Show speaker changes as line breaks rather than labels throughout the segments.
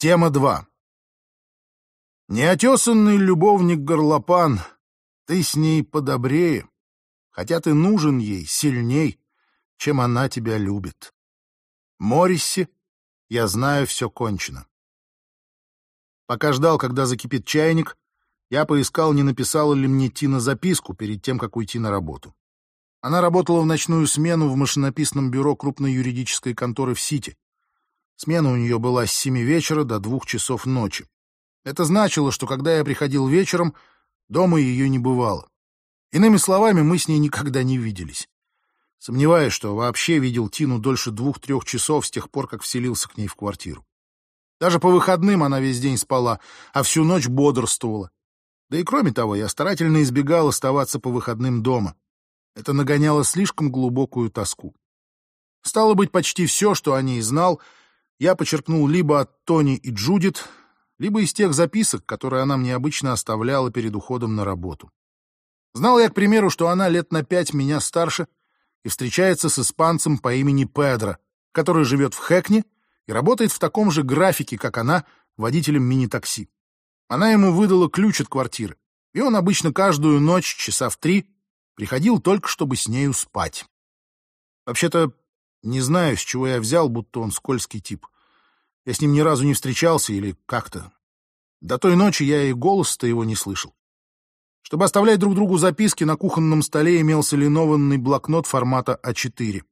Тема 2. Неотесанный любовник горлопан, ты с ней подобрее, хотя ты нужен ей сильней, чем она тебя любит. Морриси, я знаю, все кончено. Пока ждал, когда закипит чайник, я поискал, не написала ли мне Тина записку перед тем, как уйти на работу. Она работала в ночную смену в машинописном бюро крупной юридической конторы в Сити. Смена у нее была с семи вечера до двух часов ночи. Это значило, что когда я приходил вечером, дома ее не бывало. Иными словами, мы с ней никогда не виделись. Сомневаюсь, что вообще видел Тину дольше двух-трех часов с тех пор, как вселился к ней в квартиру. Даже по выходным она весь день спала, а всю ночь бодрствовала. Да и кроме того, я старательно избегал оставаться по выходным дома. Это нагоняло слишком глубокую тоску. Стало быть, почти все, что о ней знал — я почерпнул либо от Тони и Джудит, либо из тех записок, которые она мне обычно оставляла перед уходом на работу. Знал я, к примеру, что она лет на пять меня старше и встречается с испанцем по имени Педро, который живет в Хэкне и работает в таком же графике, как она, водителем мини-такси. Она ему выдала ключ от квартиры, и он обычно каждую ночь, часа в три, приходил только, чтобы с нею спать. Вообще-то, не знаю, с чего я взял, будто он скользкий тип. Я с ним ни разу не встречался или как-то. До той ночи я и голос-то его не слышал. Чтобы оставлять друг другу записки, на кухонном столе имелся линованный блокнот формата А4.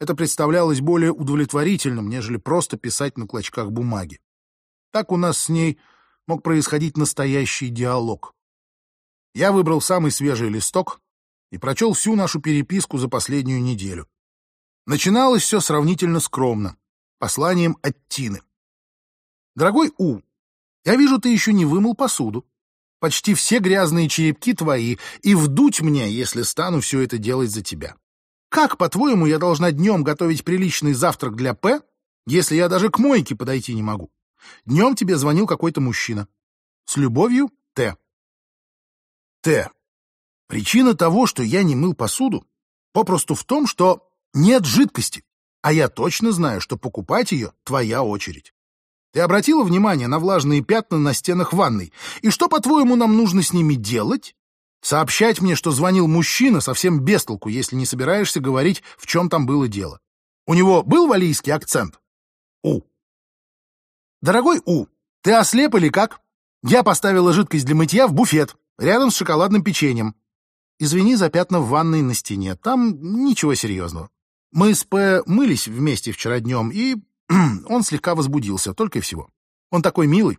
Это представлялось более удовлетворительным, нежели просто писать на клочках бумаги. Так у нас с ней мог происходить настоящий диалог. Я выбрал самый свежий листок и прочел всю нашу переписку за последнюю неделю. Начиналось все сравнительно скромно, посланием от Тины. «Дорогой У, я вижу, ты еще не вымыл посуду. Почти все грязные черепки твои, и вдуть мне, если стану все это делать за тебя. Как, по-твоему, я должна днем готовить приличный завтрак для П, если я даже к мойке подойти не могу? Днем тебе звонил какой-то мужчина. С любовью, Т. Т. Причина того, что я не мыл посуду, попросту в том, что нет жидкости, а я точно знаю, что покупать ее — твоя очередь. Ты обратила внимание на влажные пятна на стенах ванной? И что, по-твоему, нам нужно с ними делать? Сообщать мне, что звонил мужчина, совсем без толку, если не собираешься говорить, в чем там было дело. У него был валийский акцент? У. Дорогой У, ты ослеп или как? Я поставила жидкость для мытья в буфет, рядом с шоколадным печеньем. Извини за пятна в ванной на стене, там ничего серьезного. Мы с П мылись вместе вчера днем, и он слегка возбудился, только и всего. Он такой милый.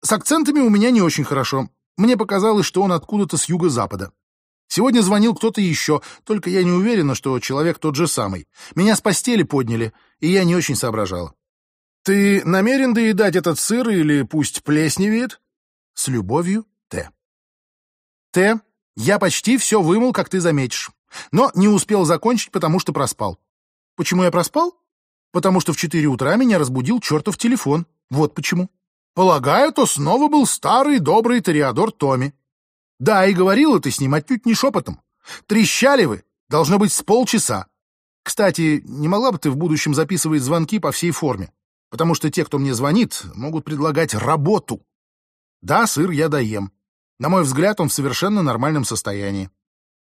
С акцентами у меня не очень хорошо. Мне показалось, что он откуда-то с юго-запада. Сегодня звонил кто-то еще, только я не уверена, что человек тот же самый. Меня с постели подняли, и я не очень соображала. Ты намерен доедать этот сыр или пусть плесневеет? С любовью, Т. Т. Я почти все вымыл, как ты заметишь. Но не успел закончить, потому что проспал. Почему я проспал? Потому что в четыре утра меня разбудил чертов телефон. Вот почему. Полагаю, то снова был старый добрый Тореадор Томи. Да, и говорила ты с ним отнюдь не шепотом. Трещали вы, должно быть, с полчаса. Кстати, не могла бы ты в будущем записывать звонки по всей форме? Потому что те, кто мне звонит, могут предлагать работу. Да, сыр я доем. На мой взгляд, он в совершенно нормальном состоянии.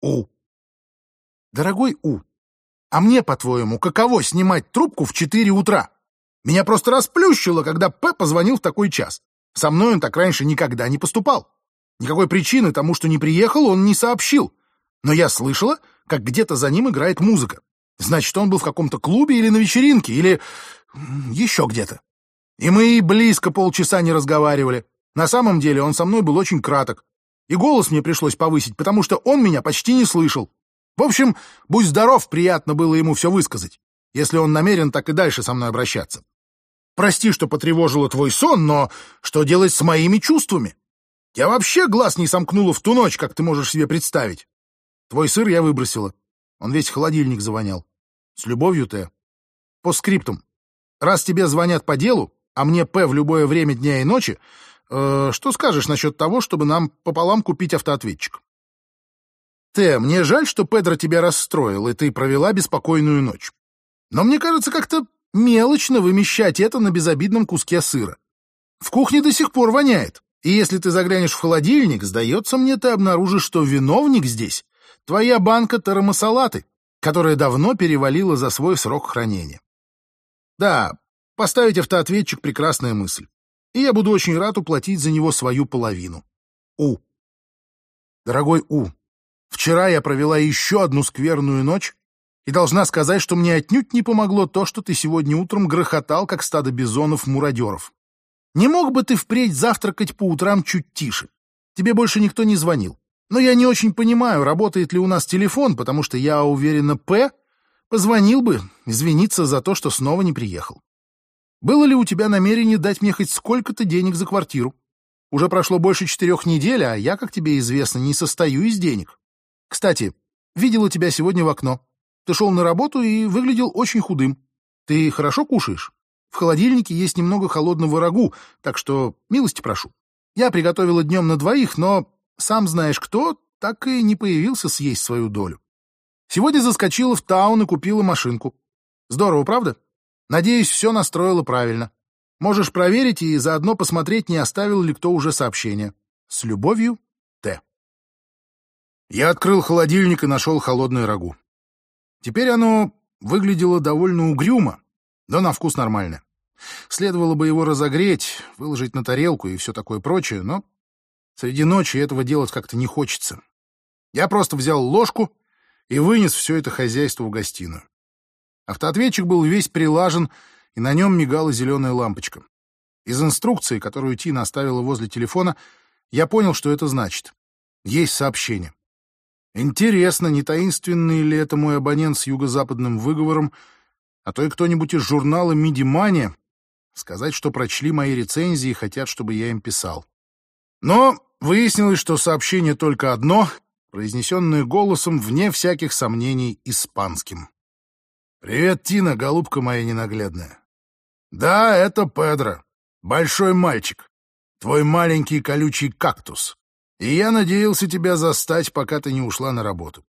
У. Дорогой У, а мне, по-твоему, каково снимать трубку в четыре утра? Меня просто расплющило, когда П позвонил в такой час. Со мной он так раньше никогда не поступал. Никакой причины тому, что не приехал, он не сообщил. Но я слышала, как где-то за ним играет музыка. Значит, он был в каком-то клубе или на вечеринке, или еще где-то. И мы и близко полчаса не разговаривали. На самом деле он со мной был очень краток. И голос мне пришлось повысить, потому что он меня почти не слышал. В общем, будь здоров, приятно было ему все высказать, если он намерен так и дальше со мной обращаться. Прости, что потревожила твой сон, но что делать с моими чувствами? Я вообще глаз не сомкнула в ту ночь, как ты можешь себе представить. Твой сыр я выбросила. Он весь холодильник завонял. С любовью, Т. По скриптум. Раз тебе звонят по делу, а мне П в любое время дня и ночи, э, что скажешь насчет того, чтобы нам пополам купить автоответчик? Т, мне жаль, что Педро тебя расстроил, и ты провела беспокойную ночь. Но мне кажется, как-то мелочно вымещать это на безобидном куске сыра. В кухне до сих пор воняет. И если ты заглянешь в холодильник, сдается мне, ты обнаружишь, что виновник здесь — твоя банка тарамасалаты, которая давно перевалила за свой срок хранения. Да, поставить автоответчик — прекрасная мысль. И я буду очень рад уплатить за него свою половину. У. Дорогой У, вчера я провела еще одну скверную ночь и должна сказать, что мне отнюдь не помогло то, что ты сегодня утром грохотал, как стадо бизонов-мурадеров. Не мог бы ты впредь завтракать по утрам чуть тише? Тебе больше никто не звонил. Но я не очень понимаю, работает ли у нас телефон, потому что я уверена, П. позвонил бы извиниться за то, что снова не приехал. Было ли у тебя намерение дать мне хоть сколько-то денег за квартиру? Уже прошло больше четырех недель, а я, как тебе известно, не состою из денег. Кстати, видела тебя сегодня в окно. Ты шел на работу и выглядел очень худым. Ты хорошо кушаешь? В холодильнике есть немного холодного рагу, так что милости прошу. Я приготовила днем на двоих, но сам знаешь кто, так и не появился съесть свою долю. Сегодня заскочила в таун и купила машинку. Здорово, правда? Надеюсь, все настроила правильно. Можешь проверить и заодно посмотреть, не оставил ли кто уже сообщение. С любовью. Я открыл холодильник и нашел холодное рагу. Теперь оно выглядело довольно угрюмо, но на вкус нормально. Следовало бы его разогреть, выложить на тарелку и все такое прочее, но среди ночи этого делать как-то не хочется. Я просто взял ложку и вынес все это хозяйство в гостиную. Автоответчик был весь прилажен, и на нем мигала зеленая лампочка. Из инструкции, которую Тина оставила возле телефона, я понял, что это значит. Есть сообщение. Интересно, не таинственный ли это мой абонент с юго-западным выговором а то и кто-нибудь из журнала «Мидимания» сказать, что прочли мои рецензии и хотят, чтобы я им писал. Но выяснилось, что сообщение только одно, произнесенное голосом, вне всяких сомнений, испанским. «Привет, Тина, голубка моя ненаглядная. Да, это Педро, большой мальчик, твой маленький колючий кактус. И я надеялся тебя застать, пока ты не ушла на работу.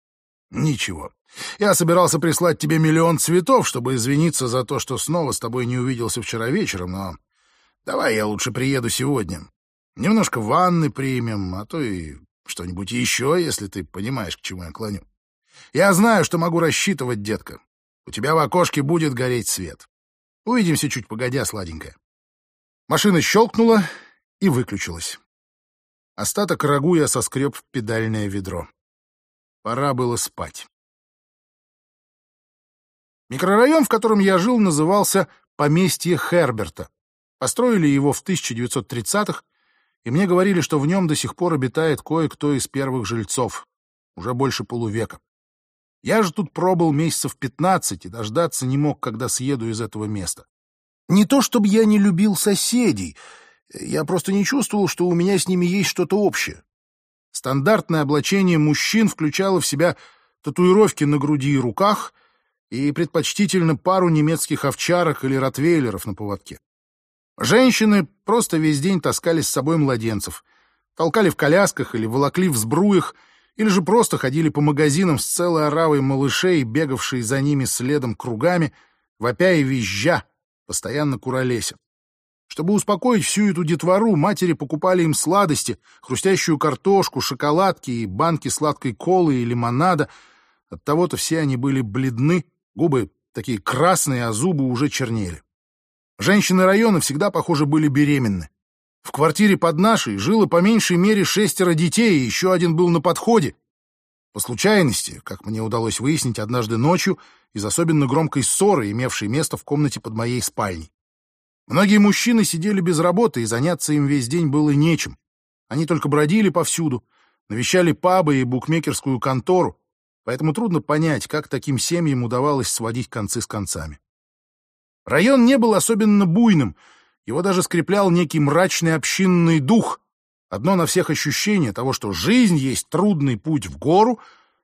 Ничего, я собирался прислать тебе миллион цветов, чтобы извиниться за то, что снова с тобой не увиделся вчера вечером, но давай я лучше приеду сегодня. Немножко ванны примем, а то и что-нибудь еще, если ты понимаешь, к чему я клоню. Я знаю, что могу рассчитывать, детка. У тебя в окошке будет гореть свет. Увидимся чуть погодя, сладенькая. Машина щелкнула и выключилась. Остаток рагу я соскреб в педальное ведро. Пора было спать. Микрорайон, в котором я жил, назывался «Поместье Херберта». Построили его в 1930-х, и мне говорили, что в нем до сих пор обитает кое-кто из первых жильцов, уже больше полувека. Я же тут пробыл месяцев пятнадцать и дождаться не мог, когда съеду из этого места. Не то чтобы я не любил соседей, я просто не чувствовал, что у меня с ними есть что-то общее. Стандартное облачение мужчин включало в себя татуировки на груди и руках — и предпочтительно пару немецких овчарок или ротвейлеров на поводке. Женщины просто весь день таскали с собой младенцев, толкали в колясках или волокли в сбруях, или же просто ходили по магазинам с целой оравой малышей, бегавшие за ними следом кругами, вопя и визжа, постоянно куролеся. Чтобы успокоить всю эту детвору, матери покупали им сладости, хрустящую картошку, шоколадки и банки сладкой колы и лимонада. Оттого-то все они были бледны, Губы такие красные, а зубы уже чернели. Женщины района всегда, похоже, были беременны. В квартире под нашей жило по меньшей мере шестеро детей, и еще один был на подходе. По случайности, как мне удалось выяснить однажды ночью, из особенно громкой ссоры, имевшей место в комнате под моей спальней. Многие мужчины сидели без работы, и заняться им весь день было нечем. Они только бродили повсюду, навещали пабы и букмекерскую контору, поэтому трудно понять, как таким семьям удавалось сводить концы с концами. Район не был особенно буйным, его даже скреплял некий мрачный общинный дух, одно на всех ощущение того, что жизнь есть трудный путь в гору,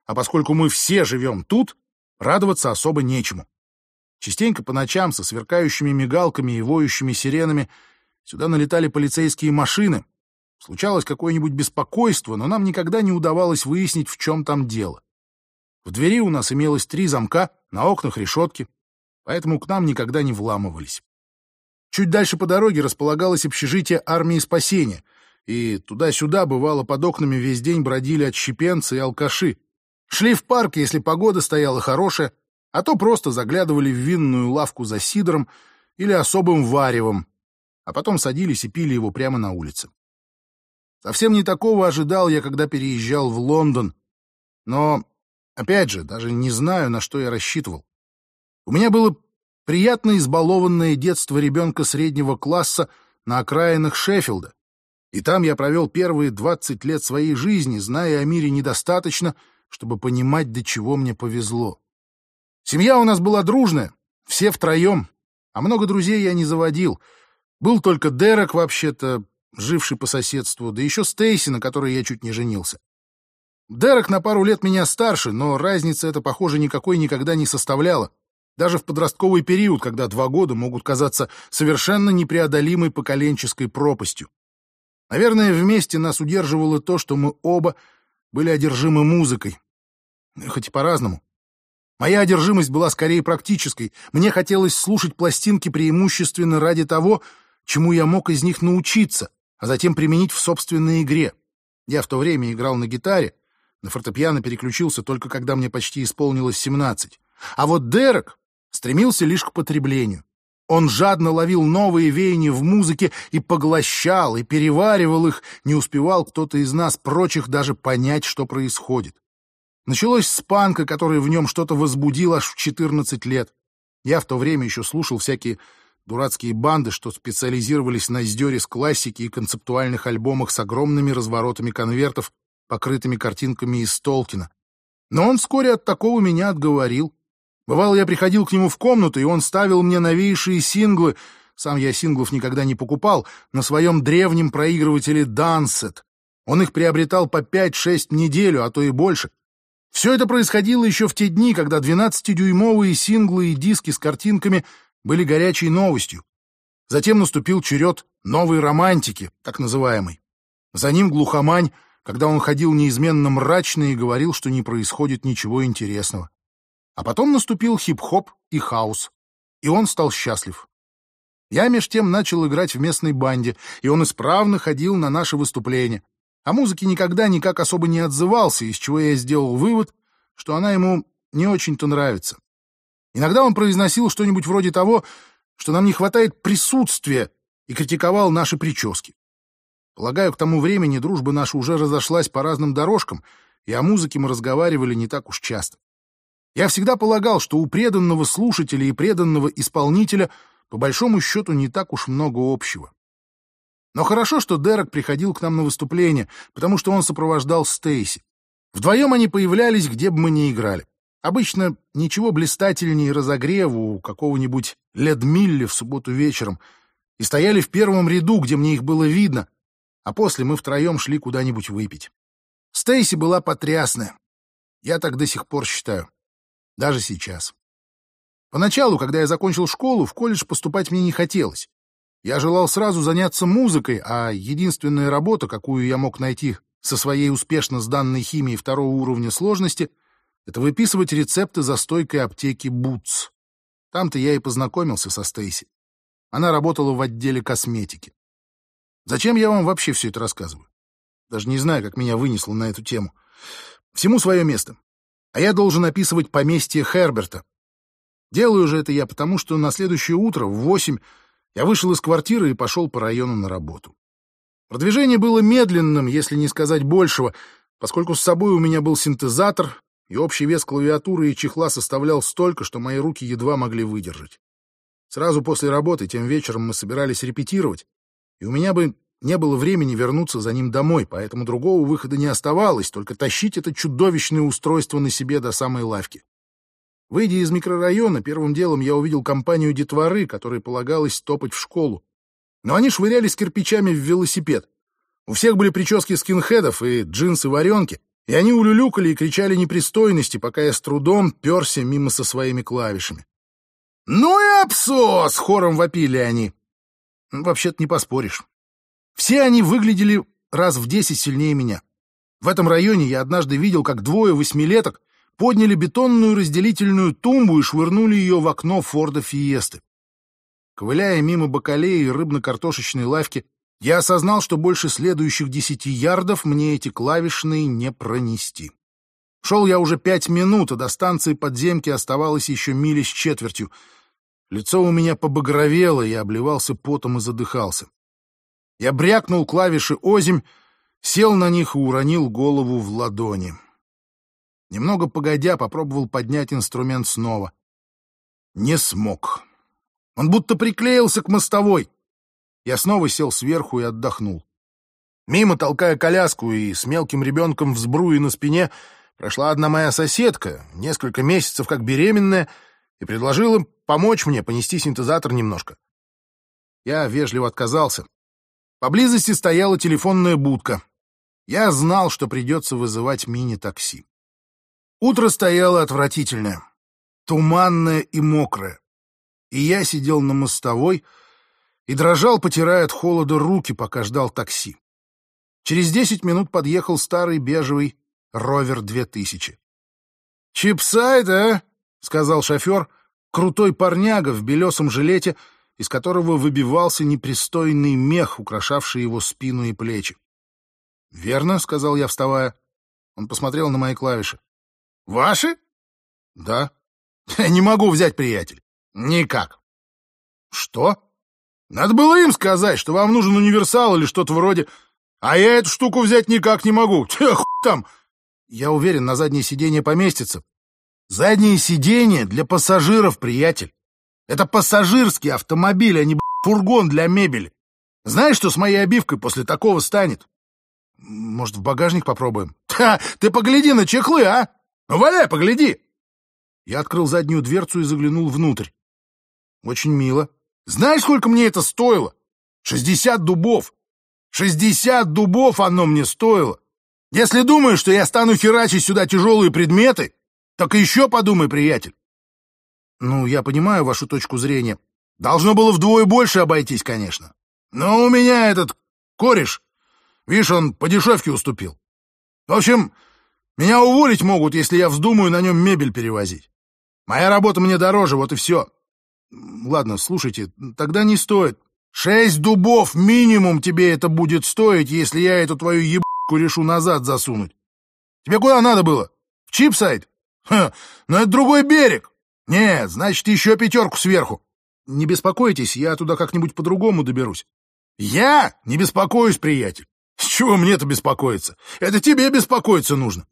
а поскольку мы все живем тут, радоваться особо нечему. Частенько по ночам со сверкающими мигалками и воющими сиренами сюда налетали полицейские машины. Случалось какое-нибудь беспокойство, но нам никогда не удавалось выяснить, в чем там дело. В двери у нас имелось три замка, на окнах решетки, поэтому к нам никогда не вламывались. Чуть дальше по дороге располагалось общежитие армии спасения, и туда-сюда, бывало, под окнами весь день бродили отщепенцы и алкаши. Шли в парк, если погода стояла хорошая, а то просто заглядывали в винную лавку за сидром или особым варевом, а потом садились и пили его прямо на улице. Совсем не такого ожидал я, когда переезжал в Лондон. Но, опять же, даже не знаю, на что я рассчитывал. У меня было приятно избалованное детство ребенка среднего класса на окраинах Шеффилда. И там я провел первые двадцать лет своей жизни, зная о мире недостаточно, чтобы понимать, до чего мне повезло. Семья у нас была дружная, все втроем, а много друзей я не заводил. Был только Дерек, вообще-то, живший по соседству, да еще Стейси, на которой я чуть не женился. Дерек на пару лет меня старше, но разница эта, похоже, никакой никогда не составляла. Даже в подростковый период, когда два года могут казаться совершенно непреодолимой поколенческой пропастью. Наверное, вместе нас удерживало то, что мы оба были одержимы музыкой. Хоть и по-разному. Моя одержимость была скорее практической. Мне хотелось слушать пластинки преимущественно ради того, чему я мог из них научиться, а затем применить в собственной игре. Я в то время играл на гитаре, на фортепиано переключился только когда мне почти исполнилось 17. А вот Дерек стремился лишь к потреблению. Он жадно ловил новые веяния в музыке и поглощал, и переваривал их, не успевал кто-то из нас прочих даже понять, что происходит. Началось с панка, который в нем что-то возбудил аж в 14 лет. Я в то время еще слушал всякие дурацкие банды, что специализировались на издере с классики и концептуальных альбомах с огромными разворотами конвертов, покрытыми картинками из Толкина. Но он вскоре от такого меня отговорил. Бывало, я приходил к нему в комнату, и он ставил мне новейшие синглы, сам я синглов никогда не покупал, на своем древнем проигрывателе Дансет. Он их приобретал по 5-6 в неделю, а то и больше. Все это происходило еще в те дни, когда 12-дюймовые синглы и диски с картинками были горячей новостью. Затем наступил черед новой романтики, так называемой. За ним глухомань, когда он ходил неизменно мрачно и говорил, что не происходит ничего интересного. А потом наступил хип-хоп и хаос, и он стал счастлив. Я меж тем начал играть в местной банде, и он исправно ходил на наши выступления. О музыке никогда никак особо не отзывался, из чего я сделал вывод, что она ему не очень-то нравится. Иногда он произносил что-нибудь вроде того, что нам не хватает присутствия, и критиковал наши прически. Полагаю, к тому времени дружба наша уже разошлась по разным дорожкам, и о музыке мы разговаривали не так уж часто. Я всегда полагал, что у преданного слушателя и преданного исполнителя по большому счету не так уж много общего. Но хорошо, что Дерек приходил к нам на выступление, потому что он сопровождал Стейси. Вдвоем они появлялись, где бы мы ни играли. Обычно ничего блистательнее разогреву у какого-нибудь Ледмилли в субботу вечером. И стояли в первом ряду, где мне их было видно, а после мы втроем шли куда-нибудь выпить. Стейси была потрясная. Я так до сих пор считаю. Даже сейчас. Поначалу, когда я закончил школу, в колледж поступать мне не хотелось. Я желал сразу заняться музыкой, а единственная работа, какую я мог найти со своей успешно сданной химией второго уровня сложности, это выписывать рецепты за стойкой аптеки Бутс. Там-то я и познакомился со Стейси. Она работала в отделе косметики. Зачем я вам вообще все это рассказываю? Даже не знаю, как меня вынесло на эту тему. Всему свое место а я должен описывать поместье Херберта. Делаю же это я потому, что на следующее утро в восемь я вышел из квартиры и пошел по району на работу. Продвижение было медленным, если не сказать большего, поскольку с собой у меня был синтезатор, и общий вес клавиатуры и чехла составлял столько, что мои руки едва могли выдержать. Сразу после работы тем вечером мы собирались репетировать, и у меня бы не было времени вернуться за ним домой, поэтому другого выхода не оставалось, только тащить это чудовищное устройство на себе до самой лавки. Выйдя из микрорайона, первым делом я увидел компанию детворы, которой полагалось топать в школу. Но они швырялись кирпичами в велосипед. У всех были прически скинхедов и джинсы-варенки, и они улюлюкали и кричали непристойности, пока я с трудом перся мимо со своими клавишами. «Ну и абсос!» — хором вопили они. Вообще-то не поспоришь. Все они выглядели раз в десять сильнее меня. В этом районе я однажды видел, как двое восьмилеток подняли бетонную разделительную тумбу и швырнули ее в окно Форда Фиесты. Ковыляя мимо бакалеи и рыбно-картошечной лавки, я осознал, что больше следующих десяти ярдов мне эти клавишные не пронести. Шел я уже пять минут, а до станции подземки оставалось еще мили с четвертью. Лицо у меня побагровело, я обливался потом и задыхался. Я брякнул клавиши озимь, сел на них и уронил голову в ладони. Немного погодя, попробовал поднять инструмент снова. Не смог. Он будто приклеился к мостовой. Я снова сел сверху и отдохнул. Мимо, толкая коляску и с мелким ребенком в сбруе на спине, прошла одна моя соседка, несколько месяцев как беременная, и предложила помочь мне понести синтезатор немножко. Я вежливо отказался. Поблизости стояла телефонная будка. Я знал, что придется вызывать мини-такси. Утро стояло отвратительное, туманное и мокрое. И я сидел на мостовой и дрожал, потирая от холода руки, пока ждал такси. Через десять минут подъехал старый бежевый «Ровер 2000». «Чипсайд, а?» — сказал шофер, крутой парняга в белесом жилете, из которого выбивался непристойный мех, украшавший его спину и плечи. «Верно», — сказал я, вставая. Он посмотрел на мои клавиши. «Ваши?» «Да». «Не могу взять, приятель. Никак». «Что?» «Надо было им сказать, что вам нужен универсал или что-то вроде. А я эту штуку взять никак не могу. Хуй там?» «Я уверен, на заднее сиденье поместится». «Заднее сиденье для пассажиров, приятель. Это пассажирский автомобиль, а не фургон для мебели. Знаешь, что с моей обивкой после такого станет?» «Может, в багажник попробуем?» «Ха! Ты погляди на чехлы, а! Ну, валяй, погляди!» Я открыл заднюю дверцу и заглянул внутрь. Очень мило. Знаешь, сколько мне это стоило? Шестьдесят дубов. Шестьдесят дубов оно мне стоило. Если думаешь, что я стану херачить сюда тяжелые предметы, так еще подумай, приятель. Ну, я понимаю вашу точку зрения. Должно было вдвое больше обойтись, конечно. Но у меня этот кореш, видишь, он по дешевке уступил. В общем, меня уволить могут, если я вздумаю на нем мебель перевозить. Моя работа мне дороже, вот и все. Ладно, слушайте, тогда не стоит. Шесть дубов минимум тебе это будет стоить, если я эту твою ебку решу назад засунуть. Тебе куда надо было? В Чипсайд? Ха, но это другой берег. Нет, значит, еще пятерку сверху. Не беспокойтесь, я туда как-нибудь по-другому доберусь. Я? Не беспокоюсь, приятель. С чего мне-то беспокоиться? Это тебе беспокоиться нужно.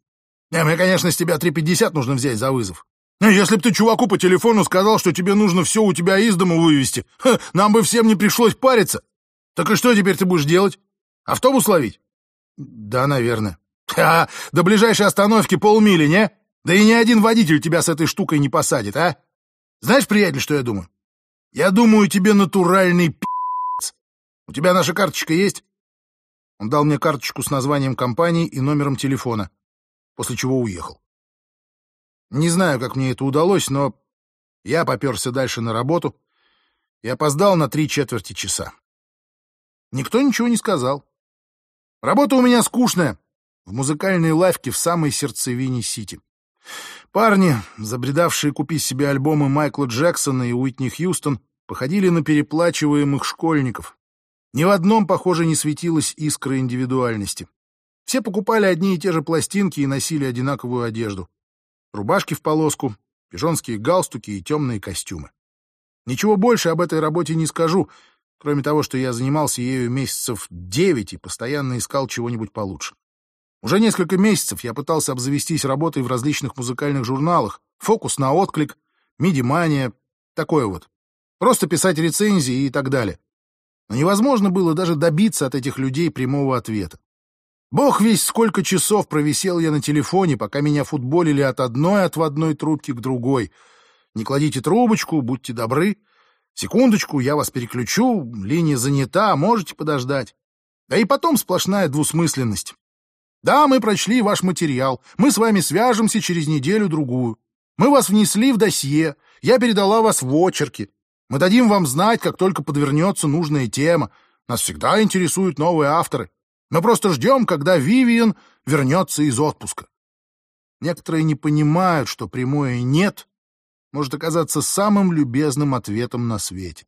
Не, мне, конечно, с тебя 3,50 нужно взять за вызов. Но если бы ты чуваку по телефону сказал, что тебе нужно все у тебя из дома вывести, ха, нам бы всем не пришлось париться. Так и что теперь ты будешь делать? Автобус ловить? Да, наверное. Ха, до ближайшей остановки полмили, не? Да и ни один водитель тебя с этой штукой не посадит, а? Знаешь, приятель, что я думаю? Я думаю, тебе натуральный пи***ц. У тебя наша карточка есть? Он дал мне карточку с названием компании и номером телефона после чего уехал. Не знаю, как мне это удалось, но я поперся дальше на работу и опоздал на три четверти часа. Никто ничего не сказал. Работа у меня скучная, в музыкальной лавке в самой сердцевине Сити. Парни, забредавшие купить себе альбомы Майкла Джексона и Уитни Хьюстон, походили на переплачиваемых школьников. Ни в одном, похоже, не светилась искра индивидуальности. Все покупали одни и те же пластинки и носили одинаковую одежду. Рубашки в полоску, пижонские галстуки и темные костюмы. Ничего больше об этой работе не скажу, кроме того, что я занимался ею месяцев девять и постоянно искал чего-нибудь получше. Уже несколько месяцев я пытался обзавестись работой в различных музыкальных журналах, фокус на отклик, мидимания, такое вот. Просто писать рецензии и так далее. Но невозможно было даже добиться от этих людей прямого ответа. Бог весь сколько часов провисел я на телефоне, пока меня футболили от одной отводной трубки к другой. Не кладите трубочку, будьте добры. Секундочку, я вас переключу, линия занята, можете подождать. Да и потом сплошная двусмысленность. Да, мы прочли ваш материал, мы с вами свяжемся через неделю-другую. Мы вас внесли в досье, я передала вас в очерки. Мы дадим вам знать, как только подвернется нужная тема. Нас всегда интересуют новые авторы. Мы просто ждем, когда Вивиан вернется из отпуска. Некоторые не понимают, что прямое «нет» может оказаться самым любезным ответом на свете.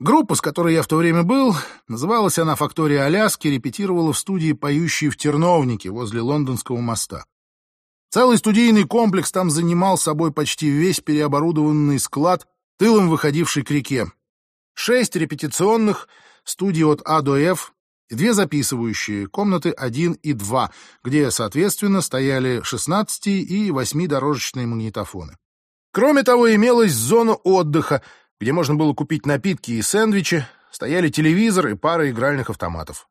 Группа, с которой я в то время был, называлась она «Фактория Аляски», репетировала в студии «Поющие в терновнике» возле Лондонского моста. Целый студийный комплекс там занимал собой почти весь переоборудованный склад, тылом выходивший к реке. Шесть репетиционных, студии от А до Ф и две записывающие, комнаты 1 и 2, где, соответственно, стояли 16 и 8-дорожечные магнитофоны. Кроме того, имелась зона отдыха, где можно было купить напитки и сэндвичи, стояли телевизор и пара игральных автоматов.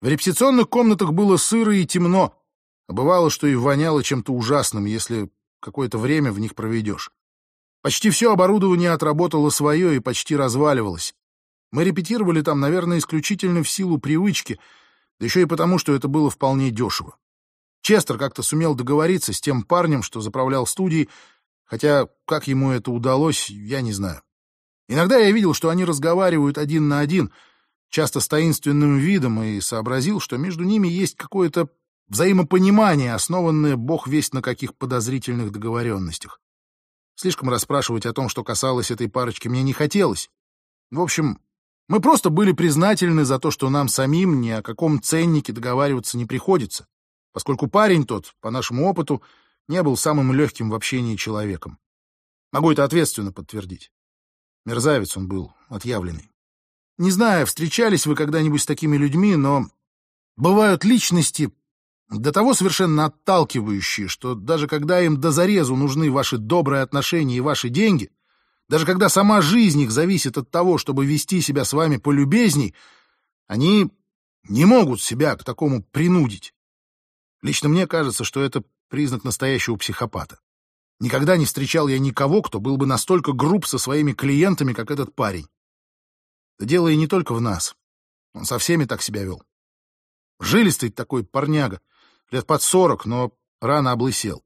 В репетиционных комнатах было сыро и темно, а бывало, что и воняло чем-то ужасным, если какое-то время в них проведешь. Почти все оборудование отработало свое и почти разваливалось. Мы репетировали там, наверное, исключительно в силу привычки, да еще и потому, что это было вполне дешево. Честер как-то сумел договориться с тем парнем, что заправлял студией, хотя как ему это удалось, я не знаю. Иногда я видел, что они разговаривают один на один, часто с таинственным видом, и сообразил, что между ними есть какое-то взаимопонимание, основанное бог весть на каких подозрительных договоренностях. Слишком расспрашивать о том, что касалось этой парочки, мне не хотелось. В общем, мы просто были признательны за то, что нам самим ни о каком ценнике договариваться не приходится, поскольку парень тот, по нашему опыту, не был самым легким в общении человеком. Могу это ответственно подтвердить. Мерзавец он был, отъявленный. Не знаю, встречались вы когда-нибудь с такими людьми, но бывают личности до того совершенно отталкивающие, что даже когда им до зарезу нужны ваши добрые отношения и ваши деньги, даже когда сама жизнь их зависит от того, чтобы вести себя с вами полюбезней, они не могут себя к такому принудить. Лично мне кажется, что это признак настоящего психопата. Никогда не встречал я никого, кто был бы настолько груб со своими клиентами, как этот парень. Да дело и не только в нас. Он со всеми так себя вел. Жилистый такой парняга, лет под сорок, но рано облысел.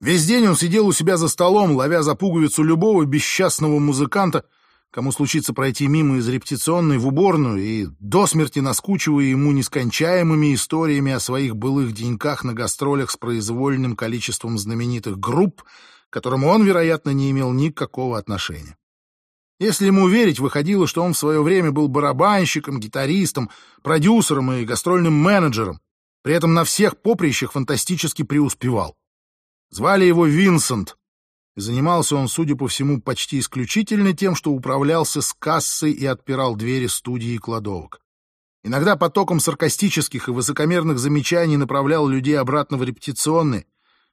Весь день он сидел у себя за столом, ловя за пуговицу любого бесчастного музыканта, кому случится пройти мимо из репетиционной в уборную и до смерти наскучивая ему нескончаемыми историями о своих былых деньках на гастролях с произвольным количеством знаменитых групп, к которым он, вероятно, не имел никакого отношения. Если ему верить, выходило, что он в свое время был барабанщиком, гитаристом, продюсером и гастрольным менеджером, при этом на всех поприщах фантастически преуспевал. Звали его Винсент, и занимался он, судя по всему, почти исключительно тем, что управлялся с кассой и отпирал двери студии и кладовок. Иногда потоком саркастических и высокомерных замечаний направлял людей обратно в репетиционные,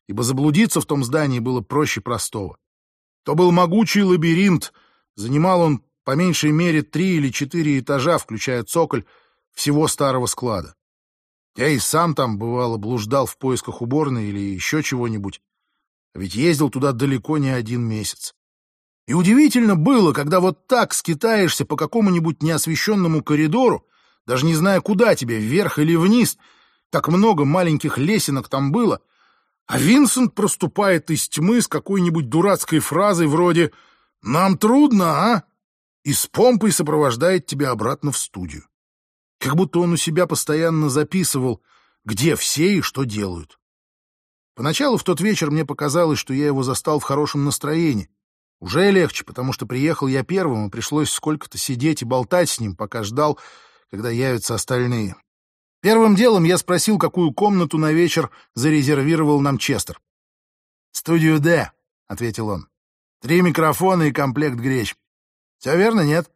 ибо заблудиться в том здании было проще простого. То был могучий лабиринт, занимал он по меньшей мере три или четыре этажа, включая цоколь, всего старого склада. Я и сам там, бывало, блуждал в поисках уборной или еще чего-нибудь, ведь ездил туда далеко не один месяц. И удивительно было, когда вот так скитаешься по какому-нибудь неосвещенному коридору, даже не зная, куда тебе, вверх или вниз, так много маленьких лесенок там было, а Винсент проступает из тьмы с какой-нибудь дурацкой фразой вроде «Нам трудно, а?» и с помпой сопровождает тебя обратно в студию. Как будто он у себя постоянно записывал, где все и что делают. Поначалу в тот вечер мне показалось, что я его застал в хорошем настроении. Уже легче, потому что приехал я первым, и пришлось сколько-то сидеть и болтать с ним, пока ждал, когда явятся остальные. Первым делом я спросил, какую комнату на вечер зарезервировал нам Честер. «Студию «Д», — ответил он. «Три микрофона и комплект греч. Все верно, нет?»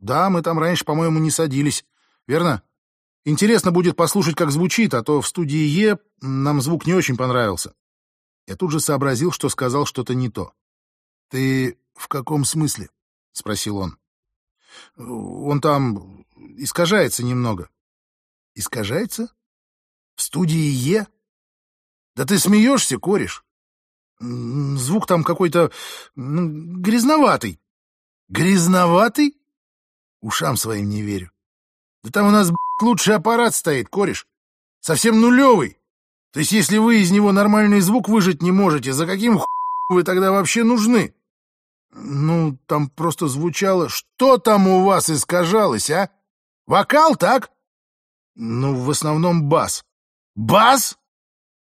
«Да, мы там раньше, по-моему, не садились. Верно?» Интересно будет послушать, как звучит, а то в студии Е нам звук не очень понравился. Я тут же сообразил, что сказал что-то не то. — Ты в каком смысле? — спросил он. — Он там искажается немного. — Искажается? В студии Е? Да ты смеешься, кореш. Звук там какой-то грязноватый. Грязноватый? Ушам своим не верю. Да там у нас, лучший аппарат стоит, кореш. Совсем нулевый. То есть если вы из него нормальный звук выжать не можете, за каким ху вы тогда вообще нужны? Ну, там просто звучало... Что там у вас искажалось, а? Вокал, так? Ну, в основном бас. Бас?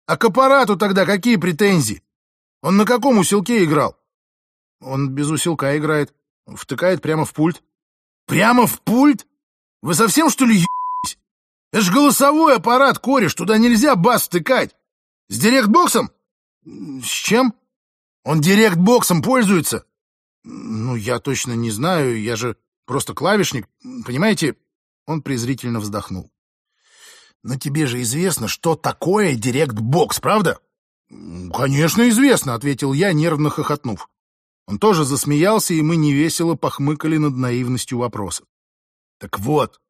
А к аппарату тогда какие претензии? Он на каком усилке играл? Он без усилка играет. Втыкает прямо в пульт. Прямо в пульт? Вы совсем, что ли, ебись? Это ж голосовой аппарат, кореш, туда нельзя бас втыкать. С директбоксом? С чем? Он директбоксом пользуется. Ну, я точно не знаю, я же просто клавишник, понимаете? Он презрительно вздохнул. Но тебе же известно, что такое директбокс, правда? Конечно, известно, ответил я, нервно хохотнув. Он тоже засмеялся, и мы невесело похмыкали над наивностью вопроса. Так вот,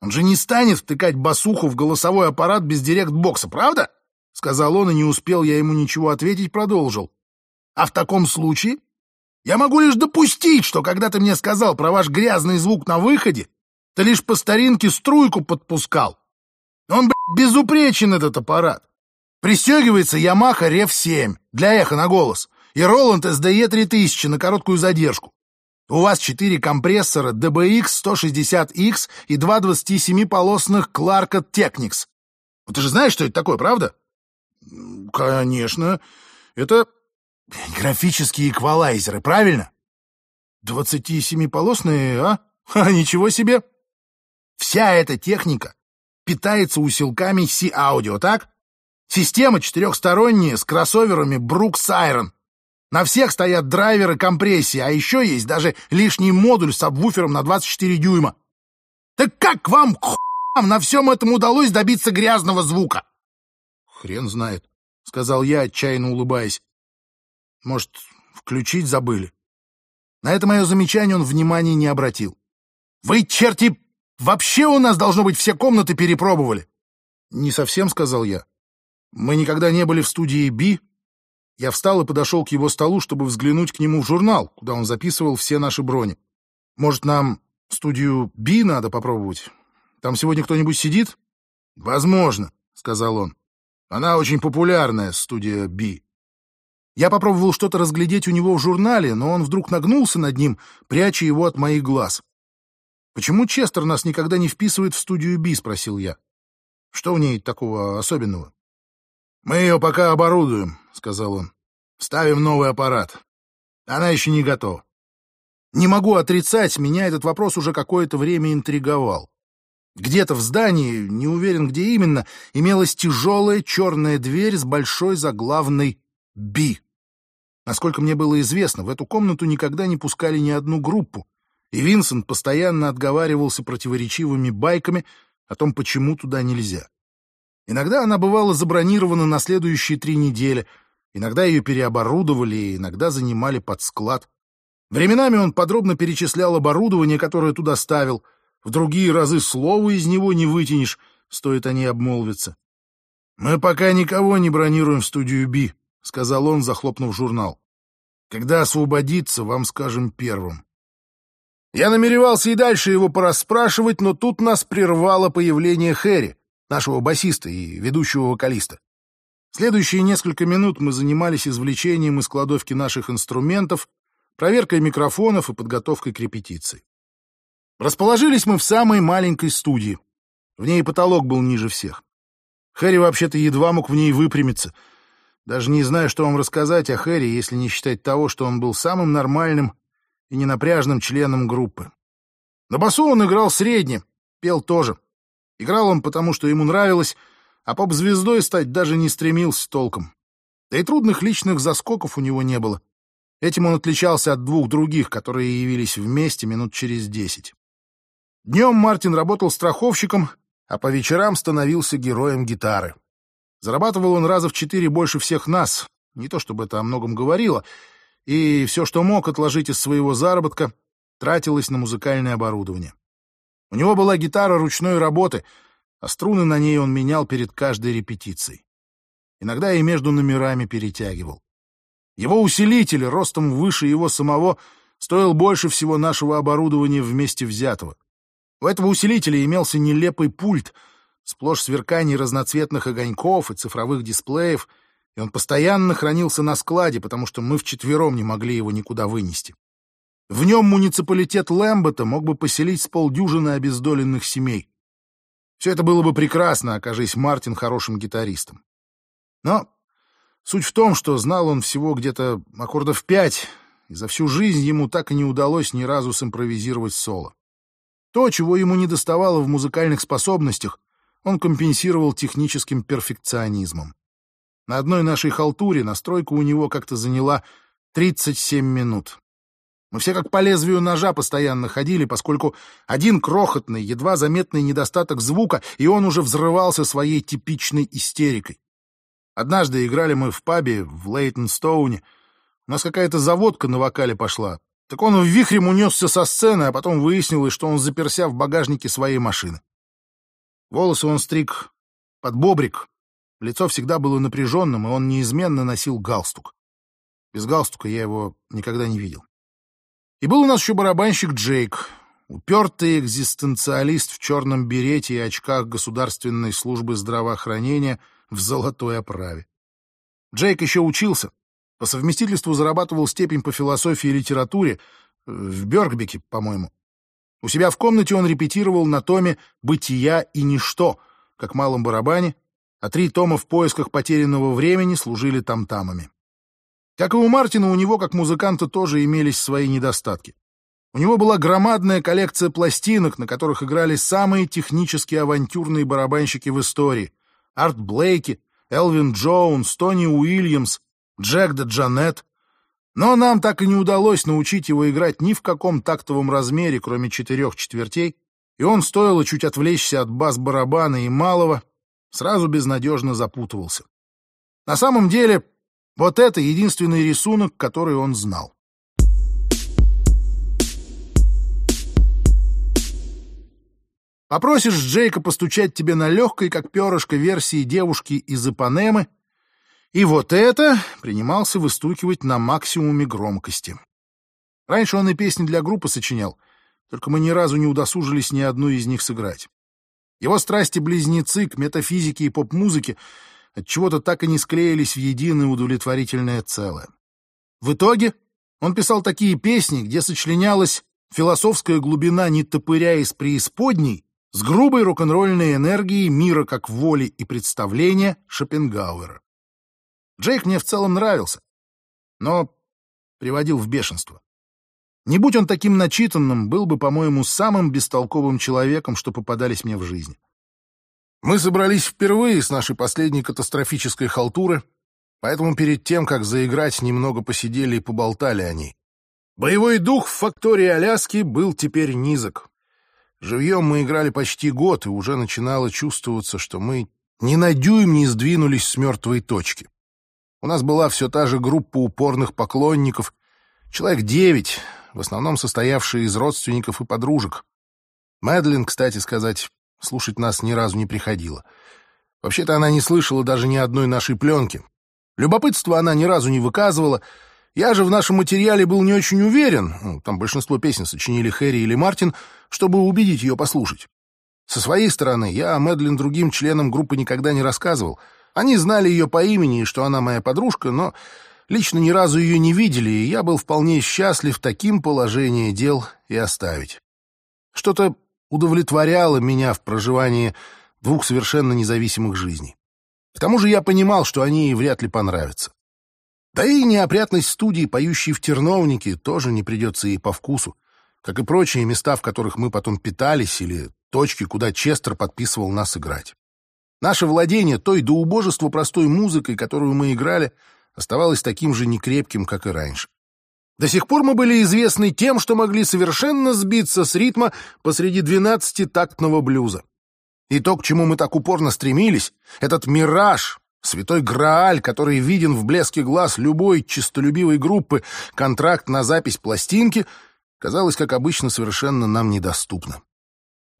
он же не станет втыкать басуху в голосовой аппарат без директ-бокса, правда? Сказал он, и не успел я ему ничего ответить, продолжил. А в таком случае я могу лишь допустить, что когда ты мне сказал про ваш грязный звук на выходе, ты лишь по старинке струйку подпускал. Он, блядь, безупречен, этот аппарат. Пристегивается Yamaha Rev 7 для эхо на голос и Roland SDE 3000 на короткую задержку. У вас четыре компрессора DBX 160X и два 27-полосных Clark Technics. Ты же знаешь, что это такое, правда? Конечно. Это графические эквалайзеры, правильно? 27-полосные, а? Ха, ничего себе! Вся эта техника питается усилками C-Audio, так? Система четырехсторонняя с кроссоверами Brooks Iron. На всех стоят драйверы компрессии, а еще есть даже лишний модуль с сабвуфером на 24 дюйма. Так как вам, хуям, на всем этом удалось добиться грязного звука? Хрен знает, — сказал я, отчаянно улыбаясь. Может, включить забыли? На это мое замечание он внимания не обратил. Вы, черти, вообще у нас, должно быть, все комнаты перепробовали. Не совсем, — сказал я. Мы никогда не были в студии Би, я встал и подошел к его столу, чтобы взглянуть к нему в журнал, куда он записывал все наши брони. Может, нам студию Би надо попробовать? Там сегодня кто-нибудь сидит? Возможно, сказал он. Она очень популярная, студия Би. Я попробовал что-то разглядеть у него в журнале, но он вдруг нагнулся над ним, пряча его от моих глаз. «Почему Честер нас никогда не вписывает в студию Би?» — спросил я. «Что в ней такого особенного?» «Мы ее пока оборудуем», — сказал он. «Ставим новый аппарат. Она еще не готова». Не могу отрицать, меня этот вопрос уже какое-то время интриговал. Где-то в здании, не уверен, где именно, имелась тяжелая черная дверь с большой заглавной «Би». Насколько мне было известно, в эту комнату никогда не пускали ни одну группу, и Винсент постоянно отговаривался противоречивыми байками о том, почему туда нельзя. Иногда она бывала забронирована на следующие три недели, иногда ее переоборудовали, иногда занимали под склад. Временами он подробно перечислял оборудование, которое туда ставил. В другие разы слова из него не вытянешь, стоит они обмолвиться. «Мы пока никого не бронируем в студию Би», — сказал он, захлопнув журнал. «Когда освободится, вам скажем первым». Я намеревался и дальше его порасспрашивать, но тут нас прервало появление Хэри нашего басиста и ведущего вокалиста. Следующие несколько минут мы занимались извлечением из кладовки наших инструментов, проверкой микрофонов и подготовкой к репетиции. Расположились мы в самой маленькой студии. В ней потолок был ниже всех. Хэри вообще-то едва мог в ней выпрямиться. Даже не знаю, что вам рассказать о Хэри, если не считать того, что он был самым нормальным и ненапряжным членом группы. На басу он играл средне, пел тоже. Играл он потому, что ему нравилось, а поп-звездой стать даже не стремился толком. Да и трудных личных заскоков у него не было. Этим он отличался от двух других, которые явились вместе минут через десять. Днем Мартин работал страховщиком, а по вечерам становился героем гитары. Зарабатывал он раза в четыре больше всех нас, не то чтобы это о многом говорило, и все, что мог отложить из своего заработка, тратилось на музыкальное оборудование. У него была гитара ручной работы, а струны на ней он менял перед каждой репетицией. Иногда и между номерами перетягивал. Его усилитель, ростом выше его самого, стоил больше всего нашего оборудования вместе взятого. У этого усилителя имелся нелепый пульт, сплошь сверканий разноцветных огоньков и цифровых дисплеев, и он постоянно хранился на складе, потому что мы вчетвером не могли его никуда вынести. В нем муниципалитет Лэмбота мог бы поселить с полдюжины обездоленных семей. Все это было бы прекрасно, окажись Мартин хорошим гитаристом. Но суть в том, что знал он всего где-то аккордов пять, и за всю жизнь ему так и не удалось ни разу симпровизировать соло. То, чего ему не доставало в музыкальных способностях, он компенсировал техническим перфекционизмом. На одной нашей халтуре настройка у него как-то заняла 37 минут. Мы все как по лезвию ножа постоянно ходили, поскольку один крохотный, едва заметный недостаток звука, и он уже взрывался своей типичной истерикой. Однажды играли мы в пабе в Лейтонстоуне. У нас какая-то заводка на вокале пошла. Так он в вихрем унесся со сцены, а потом выяснилось, что он заперся в багажнике своей машины. Волосы он стриг под бобрик. Лицо всегда было напряженным, и он неизменно носил галстук. Без галстука я его никогда не видел. И был у нас еще барабанщик Джейк, упертый экзистенциалист в черном берете и очках Государственной службы здравоохранения в золотой оправе. Джейк еще учился. По совместительству зарабатывал степень по философии и литературе э, в Бергбеке, по-моему. У себя в комнате он репетировал на томе «Бытия и ничто», как малом барабане, а три тома в поисках потерянного времени служили там-тамами. Как и у Мартина, у него, как музыканта, тоже имелись свои недостатки. У него была громадная коллекция пластинок, на которых играли самые технически авантюрные барабанщики в истории. Арт Блейки, Элвин Джоунс, Тони Уильямс, Джек да Джанет. Но нам так и не удалось научить его играть ни в каком тактовом размере, кроме четырех четвертей, и он, стоило чуть отвлечься от бас-барабана и малого, сразу безнадежно запутывался. На самом деле, вот это единственный рисунок, который он знал. Попросишь Джейка постучать тебе на легкой, как перышко, версии девушки из Ипанемы, и вот это принимался выстукивать на максимуме громкости. Раньше он и песни для группы сочинял, только мы ни разу не удосужились ни одну из них сыграть. Его страсти-близнецы к метафизике и поп-музыке отчего-то так и не склеились в единое удовлетворительное целое. В итоге он писал такие песни, где сочленялась философская глубина нетопыря из преисподней с грубой рок-н-ролльной энергией мира как воли и представления Шопенгауэра. Джейк мне в целом нравился, но приводил в бешенство. Не будь он таким начитанным, был бы, по-моему, самым бестолковым человеком, что попадались мне в жизни. Мы собрались впервые с нашей последней катастрофической халтуры, поэтому перед тем, как заиграть, немного посидели и поболтали о ней. Боевой дух в фактории Аляски был теперь низок. Живьем мы играли почти год, и уже начинало чувствоваться, что мы ни на дюйм не сдвинулись с мертвой точки. У нас была все та же группа упорных поклонников, человек девять, в основном состоявшие из родственников и подружек. Мэдлин, кстати сказать, слушать нас ни разу не приходила. Вообще-то она не слышала даже ни одной нашей пленки. Любопытство она ни разу не выказывала. Я же в нашем материале был не очень уверен, ну, там большинство песен сочинили Хэри или Мартин, чтобы убедить ее послушать. Со своей стороны, я о Мэдлин другим членам группы никогда не рассказывал. Они знали ее по имени, что она моя подружка, но лично ни разу ее не видели, и я был вполне счастлив таким положением дел и оставить. Что-то удовлетворяло меня в проживании двух совершенно независимых жизней. К тому же я понимал, что они ей вряд ли понравятся. Да и неопрятность студии, поющей в терновнике, тоже не придется ей по вкусу, как и прочие места, в которых мы потом питались, или точки, куда Честер подписывал нас играть. Наше владение той до убожества простой музыкой, которую мы играли, оставалось таким же некрепким, как и раньше. До сих пор мы были известны тем, что могли совершенно сбиться с ритма посреди двенадцатитактного блюза. И то, к чему мы так упорно стремились, этот мираж, святой Грааль, который виден в блеске глаз любой чистолюбивой группы, контракт на запись пластинки, казалось, как обычно, совершенно нам недоступно.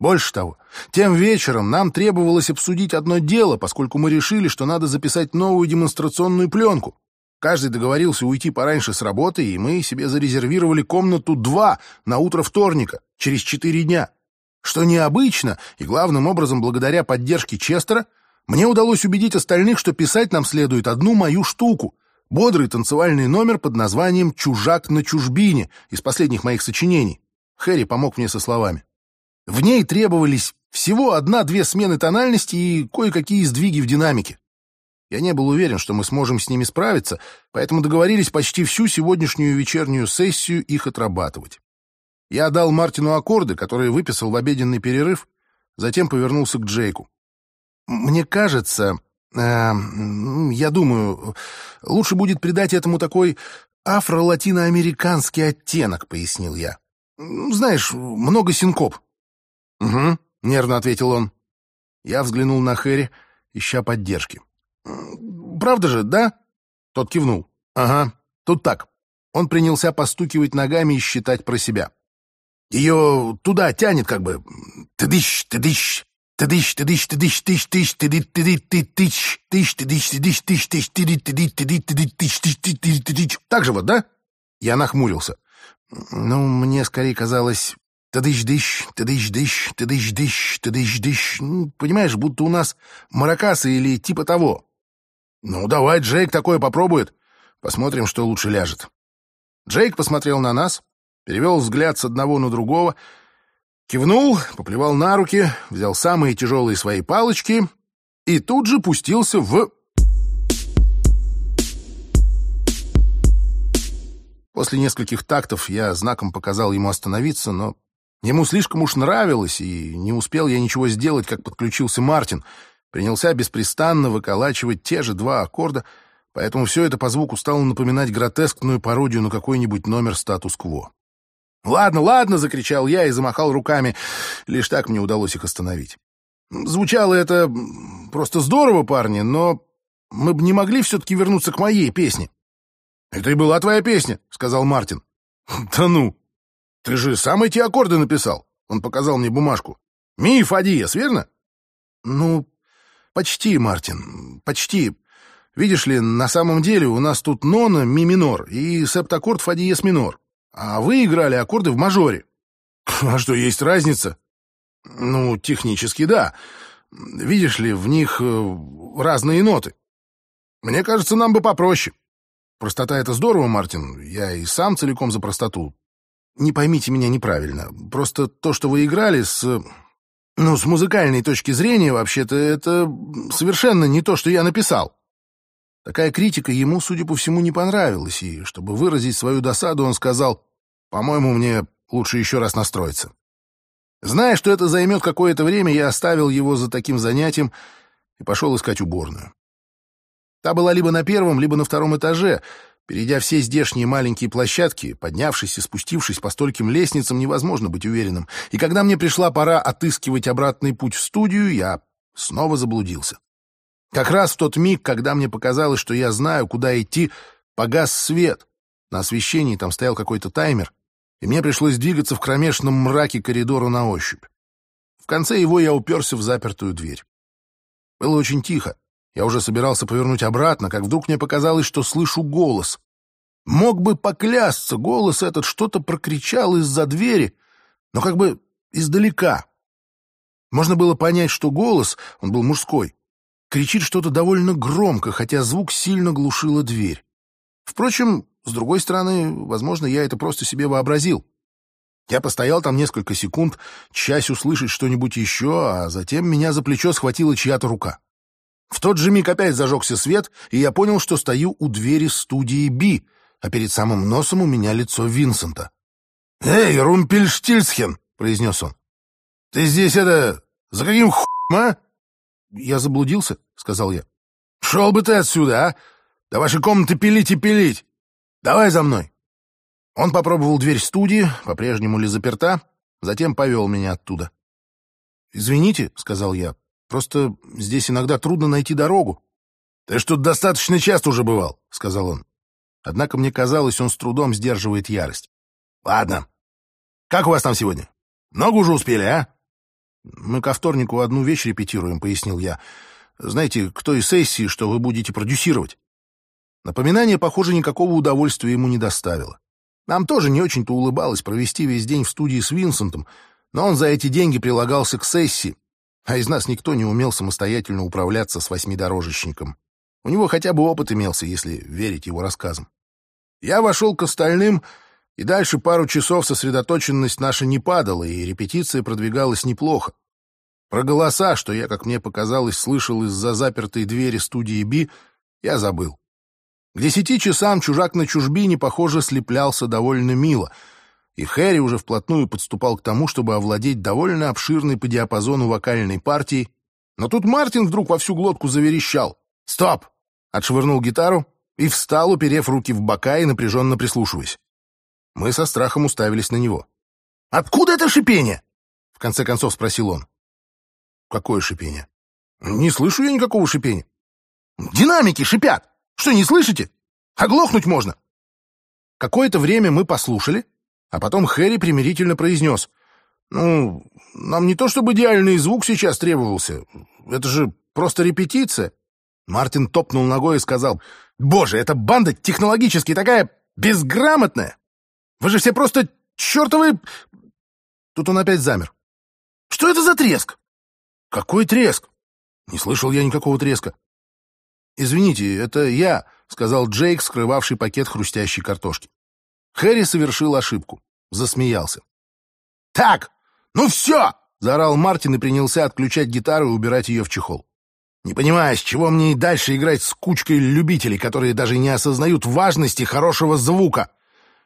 Больше того, тем вечером нам требовалось обсудить одно дело, поскольку мы решили, что надо записать новую демонстрационную пленку. Каждый договорился уйти пораньше с работы, и мы себе зарезервировали комнату 2 на утро вторника, через четыре дня. Что необычно, и главным образом благодаря поддержке Честера, мне удалось убедить остальных, что писать нам следует одну мою штуку — бодрый танцевальный номер под названием «Чужак на чужбине» из последних моих сочинений. Хэри помог мне со словами. В ней требовались всего одна-две смены тональности и кое-какие сдвиги в динамике. Я не был уверен, что мы сможем с ними справиться, поэтому договорились почти всю сегодняшнюю вечернюю сессию их отрабатывать. Я дал Мартину аккорды, которые выписал в обеденный перерыв, затем повернулся к Джейку. «Мне кажется, э, я думаю, лучше будет придать этому такой афро-латиноамериканский оттенок», — пояснил я. «Знаешь, много синкоп». «Угу», — нервно ответил он. Я взглянул на Хэри, ища поддержки. «Правда же, да?» Тот кивнул. «Ага, тут так». Он принялся постукивать ногами и считать про себя. Ее туда тянет как бы. Тыдыщ, тыдыщ, тыдыщ, тыдыщ, тыдыщ, тыщ, тыщ, тыдыщ, тыдыщ, тыщ, тыщ, тыдыщ, тыдыщ, тыщ, тыщ, тыдыщ, тыдыщ, тыдыщ, тыдыщ, тыщ, тыщ, тыдыщ, тыдыщ. Так же вот, да? Я нахмурился. Ну, мне скорее казалось... Тыдыщ-дыщ, тыдыщ-дыщ, тыдыщ-дыщ, тыдыщ-дыщ. Понимаешь, будто у нас маракасы или типа того. Ну, давай, Джейк такое попробует. Посмотрим, что лучше ляжет. Джейк посмотрел на нас, перевел взгляд с одного на другого, кивнул, поплевал на руки, взял самые тяжелые свои палочки и тут же пустился в... После нескольких тактов я знаком показал ему остановиться, но ему слишком уж нравилось, и не успел я ничего сделать, как подключился Мартин. Принялся беспрестанно выколачивать те же два аккорда, поэтому все это по звуку стало напоминать гротескную пародию на какой-нибудь номер статус-кво. «Ладно, ладно!» — закричал я и замахал руками. Лишь так мне удалось их остановить. Звучало это просто здорово, парни, но мы бы не могли все-таки вернуться к моей песне. «Это и была твоя песня», — сказал Мартин. «Да ну! Ты же сам эти аккорды написал!» Он показал мне бумажку. «Ми, фа, диез, верно?» «Ну, почти, Мартин, почти. Видишь ли, на самом деле у нас тут нона, ми минор и септаккорд фа диез минор. А вы играли аккорды в мажоре. А что, есть разница? Ну, технически да. Видишь ли, в них э, разные ноты. Мне кажется, нам бы попроще. Простота — это здорово, Мартин. Я и сам целиком за простоту. Не поймите меня неправильно. Просто то, что вы играли с... Ну, с музыкальной точки зрения, вообще-то, это совершенно не то, что я написал. Такая критика ему, судя по всему, не понравилась, и, чтобы выразить свою досаду, он сказал, «По-моему, мне лучше еще раз настроиться». Зная, что это займет какое-то время, я оставил его за таким занятием и пошел искать уборную. Та была либо на первом, либо на втором этаже. Перейдя все здешние маленькие площадки, поднявшись и спустившись по стольким лестницам, невозможно быть уверенным. И когда мне пришла пора отыскивать обратный путь в студию, я снова заблудился. Как раз в тот миг, когда мне показалось, что я знаю, куда идти, погас свет. На освещении там стоял какой-то таймер, и мне пришлось двигаться в кромешном мраке коридора на ощупь. В конце его я уперся в запертую дверь. Было очень тихо. Я уже собирался повернуть обратно, как вдруг мне показалось, что слышу голос. Мог бы поклясться, голос этот что-то прокричал из-за двери, но как бы издалека. Можно было понять, что голос, он был мужской, кричит что-то довольно громко, хотя звук сильно глушила дверь. Впрочем, с другой стороны, возможно, я это просто себе вообразил. Я постоял там несколько секунд, часть услышать что-нибудь еще, а затем меня за плечо схватила чья-то рука. В тот же миг опять зажегся свет, и я понял, что стою у двери студии Би, а перед самым носом у меня лицо Винсента. «Эй, Румпельштильцхен!» — произнес он. «Ты здесь это... За каким хуем, а?» «Я заблудился», — сказал я. «Шел бы ты отсюда, а! До вашей комнаты пилить и пилить! Давай за мной!» Он попробовал дверь студии, по-прежнему ли заперта, затем повел меня оттуда. «Извините», — сказал я, — «просто здесь иногда трудно найти дорогу». «Ты ж тут достаточно часто уже бывал», — сказал он. Однако мне казалось, он с трудом сдерживает ярость. «Ладно. Как у вас там сегодня? Много уже успели, а?» «Мы ко вторнику одну вещь репетируем», — пояснил я. «Знаете, к той сессии, что вы будете продюсировать». Напоминание, похоже, никакого удовольствия ему не доставило. Нам тоже не очень-то улыбалось провести весь день в студии с Винсентом, но он за эти деньги прилагался к сессии, а из нас никто не умел самостоятельно управляться с восьмидорожечником. У него хотя бы опыт имелся, если верить его рассказам. Я вошел к остальным и дальше пару часов сосредоточенность наша не падала, и репетиция продвигалась неплохо. Про голоса, что я, как мне показалось, слышал из-за запертой двери студии Би, я забыл. К десяти часам чужак на чужбине, похоже, слеплялся довольно мило. И Хэри уже вплотную подступал к тому, чтобы овладеть довольно обширной по диапазону вокальной партией, но тут Мартин вдруг во всю глотку заверещал. «Стоп!» — отшвырнул гитару и встал, уперев руки в бока и напряженно прислушиваясь. Мы со страхом уставились на него. «Откуда это шипение?» — в конце концов спросил он. «Какое шипение?» «Не слышу я никакого шипения». «Динамики шипят! Что, не слышите? Оглохнуть можно!» Какое-то время мы послушали, а потом Хэри примирительно произнес. «Ну, нам не то чтобы идеальный звук сейчас требовался. Это же просто репетиция». Мартин топнул ногой и сказал. «Боже, эта банда технологически такая безграмотная! Вы же все просто чертовы...» Тут он опять замер. «Что это за треск?» «Какой треск?» «Не слышал я никакого треска». «Извините, это я», — сказал Джейк, скрывавший пакет хрустящей картошки. Хэри совершил ошибку. Засмеялся. «Так, ну все!» — заорал Мартин и принялся отключать гитару и убирать ее в чехол. «Не понимаю, с чего мне и дальше играть с кучкой любителей, которые даже не осознают важности хорошего звука.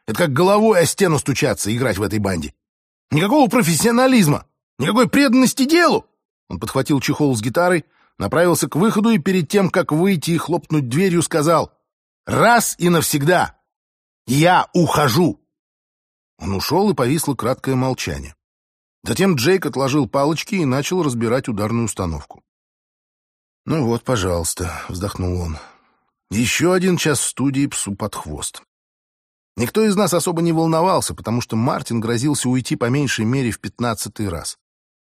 Это как головой о стену стучаться, играть в этой банде. Никакого профессионализма, никакой преданности делу!» Он подхватил чехол с гитарой, направился к выходу и перед тем, как выйти и хлопнуть дверью, сказал «Раз и навсегда! Я ухожу!» Он ушел, и повисло краткое молчание. Затем Джейк отложил палочки и начал разбирать ударную установку. «Ну вот, пожалуйста», — вздохнул он. «Еще один час в студии псу под хвост». Никто из нас особо не волновался, потому что Мартин грозился уйти по меньшей мере в пятнадцатый раз.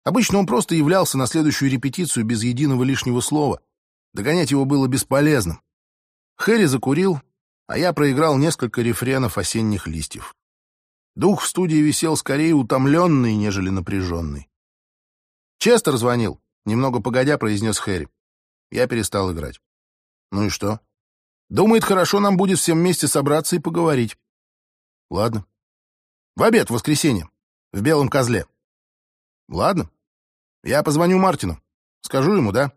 Обычно он просто являлся на следующую репетицию без единого лишнего слова. Догонять его было бесполезным. Хэри закурил, а я проиграл несколько рефренов осенних листьев. Дух в студии висел скорее утомленный, нежели напряженный. «Честер звонил», — немного погодя произнес Хэри. Я перестал играть. «Ну и что?» «Думает, хорошо нам будет всем вместе собраться и поговорить». «Ладно. В обед в воскресенье. В Белом Козле». «Ладно. Я позвоню Мартину. Скажу ему, да?»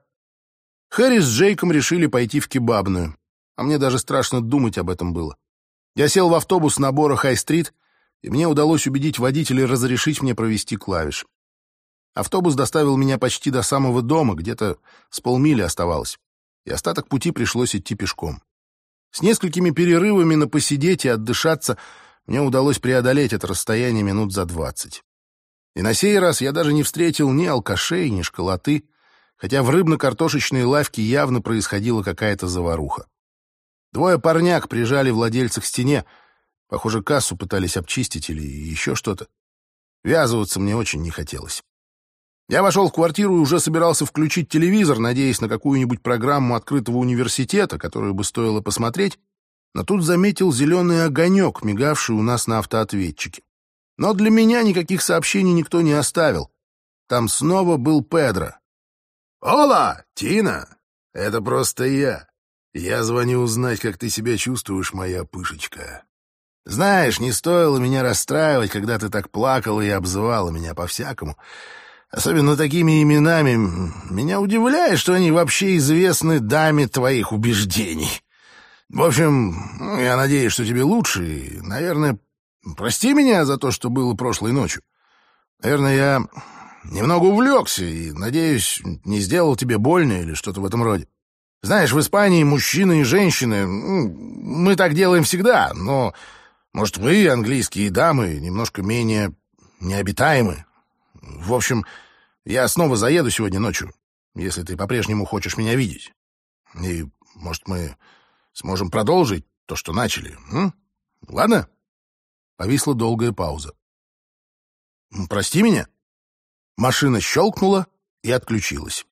Хэри с Джейком решили пойти в кебабную, а мне даже страшно думать об этом было. Я сел в автобус набора Хай-стрит и мне удалось убедить водителя разрешить мне провести клавиш. Автобус доставил меня почти до самого дома, где-то с полмили оставалось, и остаток пути пришлось идти пешком. С несколькими перерывами на посидеть и отдышаться мне удалось преодолеть это расстояние минут за двадцать. И на сей раз я даже не встретил ни алкашей, ни школоты, хотя в рыбно-картошечной лавке явно происходила какая-то заваруха. Двое парняк прижали владельца к стене, Похоже, кассу пытались обчистить или еще что-то. Ввязываться мне очень не хотелось. Я вошел в квартиру и уже собирался включить телевизор, надеясь на какую-нибудь программу открытого университета, которую бы стоило посмотреть, но тут заметил зеленый огонек, мигавший у нас на автоответчике. Но для меня никаких сообщений никто не оставил. Там снова был Педро. «Ола, Тина! Это просто я. Я звоню узнать, как ты себя чувствуешь, моя пышечка. Знаешь, не стоило меня расстраивать, когда ты так плакала и обзывала меня по-всякому. Особенно такими именами. Меня удивляет, что они вообще известны даме твоих убеждений. В общем, ну, я надеюсь, что тебе лучше, и, наверное, прости меня за то, что было прошлой ночью. Наверное, я немного увлекся и, надеюсь, не сделал тебе больно или что-то в этом роде. Знаешь, в Испании мужчины и женщины, мы так делаем всегда, но может, вы, английские дамы, немножко менее необитаемы. В общем, я снова заеду сегодня ночью, если ты по-прежнему хочешь меня видеть. И, может, мы сможем продолжить то, что начали, м? Ладно?» Повисла долгая пауза. «Прости меня?» Машина щелкнула и отключилась.